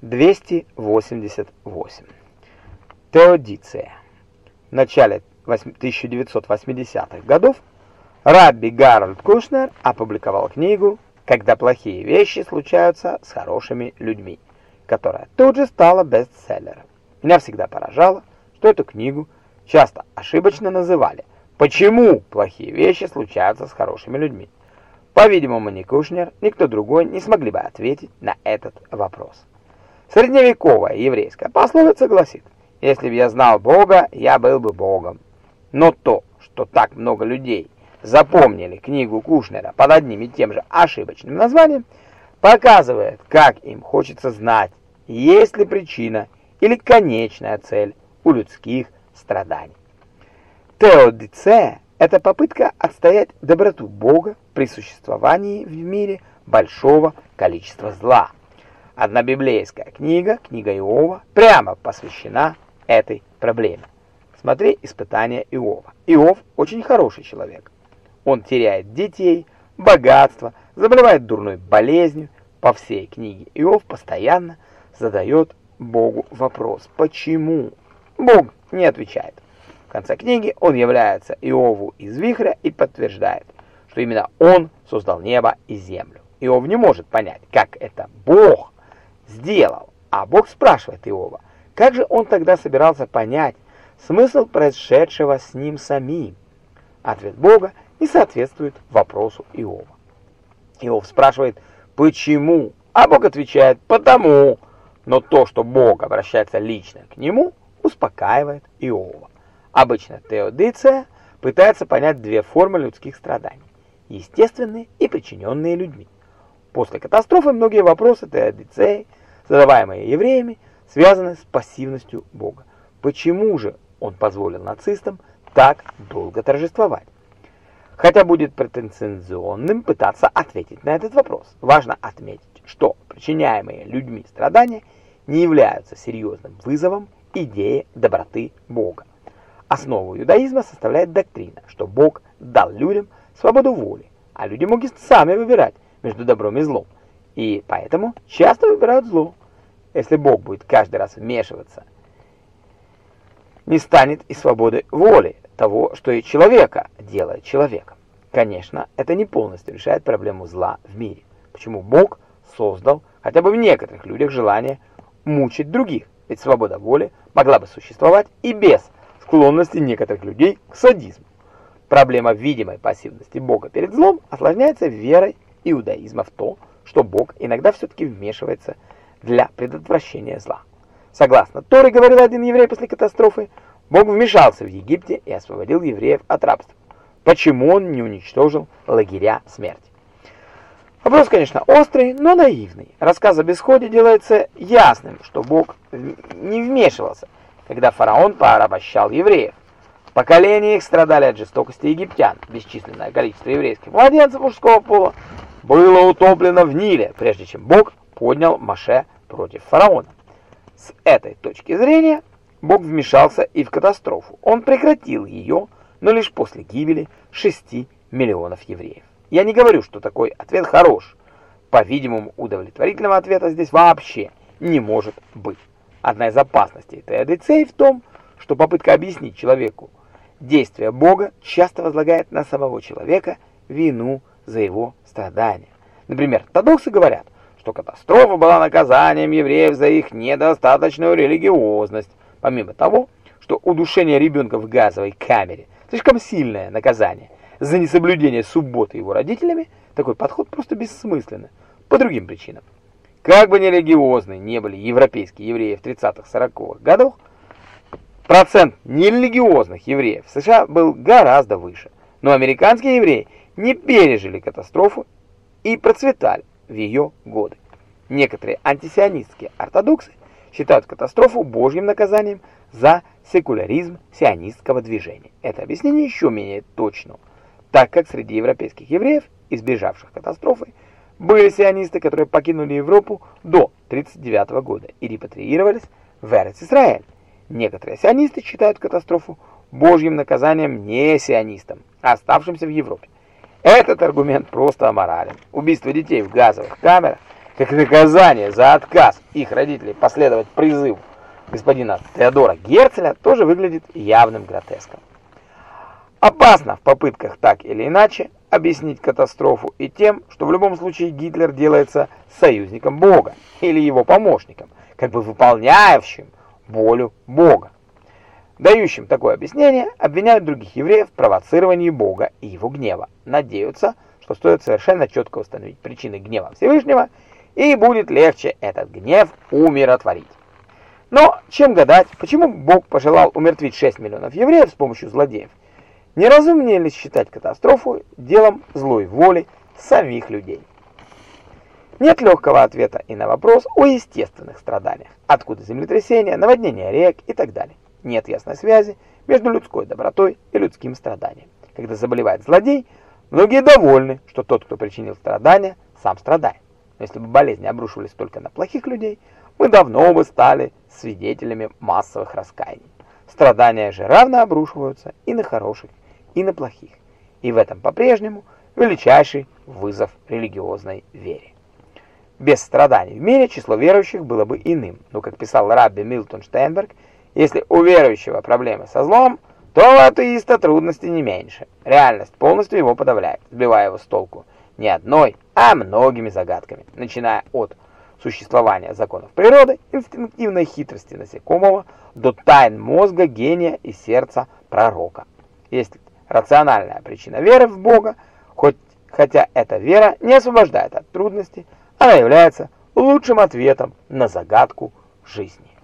288. Теодицея. В начале 1980-х годов Рабби Гарольд Кушнер опубликовал книгу «Когда плохие вещи случаются с хорошими людьми», которая тут же стала бестселлером. Меня всегда поражало, что эту книгу часто ошибочно называли «Почему плохие вещи случаются с хорошими людьми?». По-видимому, ни Кушнер, ни другой не смогли бы ответить на этот вопрос. Средневековая еврейская пословица гласит «Если бы я знал Бога, я был бы Богом». Но то, что так много людей запомнили книгу Кушнера под одним и тем же ошибочным названием, показывает, как им хочется знать, есть ли причина или конечная цель у людских страданий. Теодицея – это попытка отстоять доброту Бога при существовании в мире большого количества зла. Одна библейская книга, книга Иова, прямо посвящена этой проблеме. Смотри «Испытание Иова». Иов очень хороший человек. Он теряет детей, богатство, заболевает дурной болезнью. По всей книге Иов постоянно задает Богу вопрос «Почему?». Бог не отвечает. В конце книги он является Иову из вихря и подтверждает, что именно он создал небо и землю. Иов не может понять, как это Бог сделал, а Бог спрашивает Иова, как же он тогда собирался понять, смысл происшедшего с ним самим. Ответ Бога не соответствует вопросу Иова. Иов спрашивает «почему?», а Бог отвечает «потому». Но то, что Бог обращается лично к нему, успокаивает Иова. Обычно теодиция пытается понять две формы людских страданий – естественные и причиненные людьми. После катастрофы многие вопросы теодицеи, задаваемые евреями, связаны с пассивностью Бога. Почему же он позволил нацистам так долго торжествовать. Хотя будет претенциозным пытаться ответить на этот вопрос. Важно отметить, что причиняемые людьми страдания не являются серьезным вызовом идеи доброты Бога. Основу иудаизма составляет доктрина, что Бог дал людям свободу воли, а люди могут сами выбирать между добром и злом, и поэтому часто выбирают зло. Если Бог будет каждый раз вмешиваться не станет и свободы воли того, что и человека делает человеком. Конечно, это не полностью решает проблему зла в мире. Почему Бог создал хотя бы в некоторых людях желание мучить других? Ведь свобода воли могла бы существовать и без склонности некоторых людей к садизму. Проблема видимой пассивности Бога перед злом осложняется верой иудаизма в то, что Бог иногда все-таки вмешивается для предотвращения зла. Согласно Торе, говорил один еврей после катастрофы, Бог вмешался в Египте и освободил евреев от рабства. Почему он не уничтожил лагеря смерти? Вопрос, конечно, острый, но наивный. Рассказ об исходе делается ясным, что Бог не вмешивался, когда фараон порабощал евреев. Поколения их страдали от жестокости египтян. Бесчисленное количество еврейских младенцев мужского пола было утоплено в Ниле, прежде чем Бог поднял Маше против фараона. С этой точки зрения Бог вмешался и в катастрофу. Он прекратил ее, но лишь после гибели 6 миллионов евреев. Я не говорю, что такой ответ хорош. По-видимому, удовлетворительного ответа здесь вообще не может быть. Одна из опасностей теодицеи в том, что попытка объяснить человеку действия Бога часто возлагает на самого человека вину за его страдания. Например, ортодоксы говорят – что катастрофа была наказанием евреев за их недостаточную религиозность, помимо того, что удушение ребенка в газовой камере слишком сильное наказание за несоблюдение субботы его родителями, такой подход просто бессмысленный по другим причинам. Как бы нерелигиозны не были европейские евреи в 30-40-х годах, процент нерелигиозных евреев в США был гораздо выше, но американские евреи не пережили катастрофу и процветали в ее годы. Некоторые антисионистские ортодоксы считают катастрофу божьим наказанием за секуляризм сионистского движения. Это объяснение еще менее точно, так как среди европейских евреев, избежавших катастрофы, были сионисты, которые покинули Европу до 1939 года и репатриировались в Эрец-Исраэль. Некоторые сионисты считают катастрофу божьим наказанием не сионистам, а оставшимся в Европе. Этот аргумент просто аморален. Убийство детей в газовых камерах как наказание за отказ их родителей последовать призыву господина Теодора Герцеля, тоже выглядит явным гротеском. Опасно в попытках так или иначе объяснить катастрофу и тем, что в любом случае Гитлер делается союзником Бога или его помощником, как бы выполняющим волю Бога. Дающим такое объяснение обвиняют других евреев в провоцировании Бога и его гнева. Надеются, что стоит совершенно четко установить причины гнева Всевышнего, и будет легче этот гнев умиротворить. Но чем гадать, почему Бог пожелал умертвить 6 миллионов евреев с помощью злодеев? Неразумнее ли считать катастрофу делом злой воли самих людей? Нет легкого ответа и на вопрос о естественных страданиях, откуда землетрясения, наводнения рек и так далее. Нет ясной связи между людской добротой и людским страданием. Когда заболевает злодей, многие довольны, что тот, кто причинил страдания, сам страдает. Но если бы болезни обрушивались только на плохих людей, мы давно бы стали свидетелями массовых раскаяний. Страдания же равно обрушиваются и на хороших, и на плохих. И в этом по-прежнему величайший вызов религиозной вере. Без страданий в мире число верующих было бы иным, но, как писал Рабби Милтон Штейнберг, если у верующего проблемы со злом, то у атеиста трудности не меньше. Реальность полностью его подавляет, сбивая его с толку не одной, а многими загадками, начиная от существования законов природы, инстинктивной хитрости насекомого, до тайн мозга, гения и сердца пророка. Есть рациональная причина веры в Бога, хоть, хотя эта вера не освобождает от трудностей, она является лучшим ответом на загадку жизни.